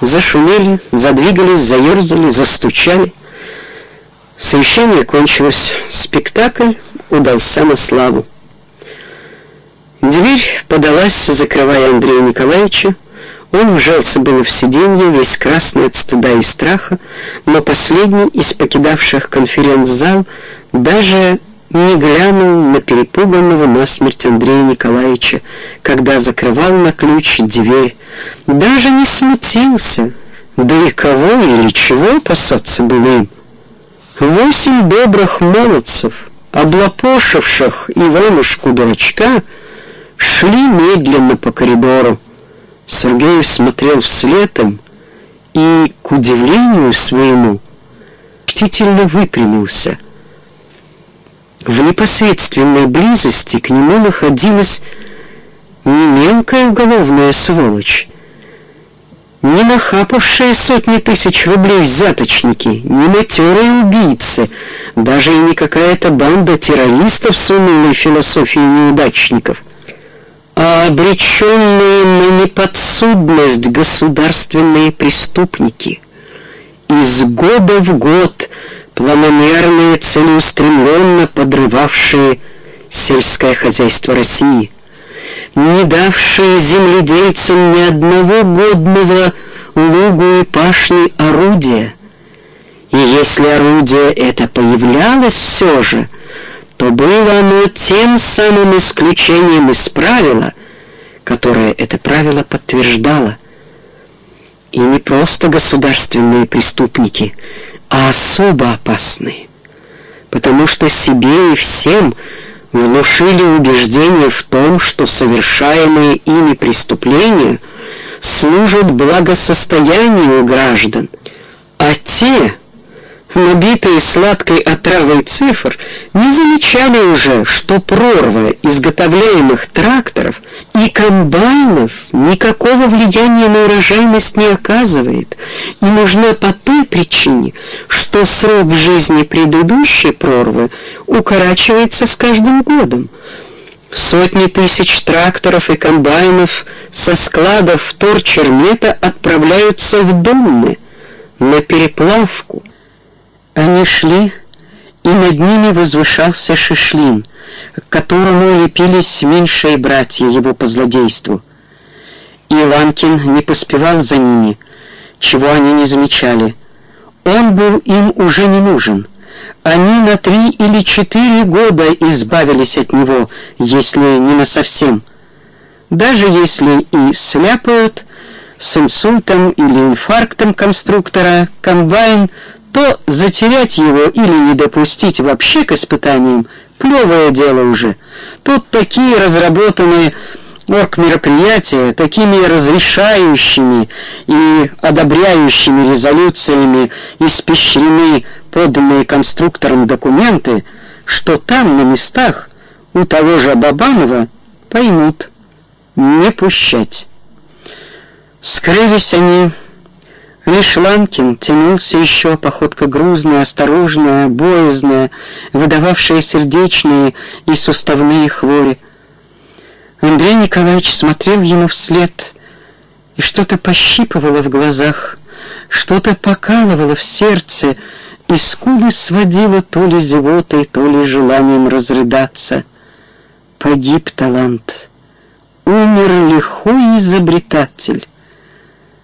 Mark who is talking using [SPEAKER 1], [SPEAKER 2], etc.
[SPEAKER 1] Зашумели, задвигались, заерзали, застучали. Совещание кончилось. Спектакль удался на славу. Дверь подалась, закрывая Андрея Николаевича. Он вжался было в сиденье, весь красный от стыда и страха, но последний из покидавших конференц-зал даже не глянул на перепуганного насмерть Андрея Николаевича, когда закрывал на ключ дверь. Даже не смутился. Да и кого или чего опасаться было им? Восемь добрых молодцев, облапошивших Иванушку-дурачка, шли медленно по коридору. Сергеев смотрел вслед им и, к удивлению своему, чтительно выпрямился. В непосредственной близости к нему находилась не мелкая уголовная сволочь, не нахапавшие сотни тысяч рублей взяточники, не матерые убийцы, даже и не какая-то банда террористов с унылой философией неудачников а обреченные на неподсудность государственные преступники. Из года в год планомерно и целеустремленно подрывавшие сельское хозяйство России, не давшие земледельцам ни одного годного лугу и пашни орудия. И если орудие это появлялось все же, то было оно тем самым исключением из правила, которое это правило подтверждало. И не просто государственные преступники, а особо опасные, потому что себе и всем внушили убеждение в том, что совершаемые ими преступления служат благосостоянию граждан, а те набитые сладкой отравой цифр, не замечали уже, что прорва изготовляемых тракторов и комбайнов никакого влияния на урожайность не оказывает и нужна по той причине, что срок жизни предыдущей прорвы укорачивается с каждым годом. Сотни тысяч тракторов и комбайнов со складов Торчермета отправляются в Донны на переплавку. Они шли, и над ними возвышался Шишлин, к которому лепились меньшие братья его по злодейству. И Иванкин не поспевал за ними, чего они не замечали. Он был им уже не нужен. Они на три или четыре года избавились от него, если не на совсем. Даже если и сляпают с инсультом или инфарктом конструктора, комбайн то затерять его или не допустить вообще к испытаниям плевое дело уже. Тут такие разработанные оргмероприятия, такими разрешающими и одобряющими резолюциями испещрены поданные конструктором документы, что там на местах у того же Бабанова поймут не пущать. Скрылись они Лишь Ланкин тянулся еще, походка грузная, осторожная, боязная, выдававшая сердечные и суставные хвори. Андрей Николаевич смотрел ему вслед, и что-то пощипывало в глазах, что-то покалывало в сердце, и скулы сводило то ли зевотой, то ли желанием разрыдаться. Погиб талант, умер лихой изобретатель.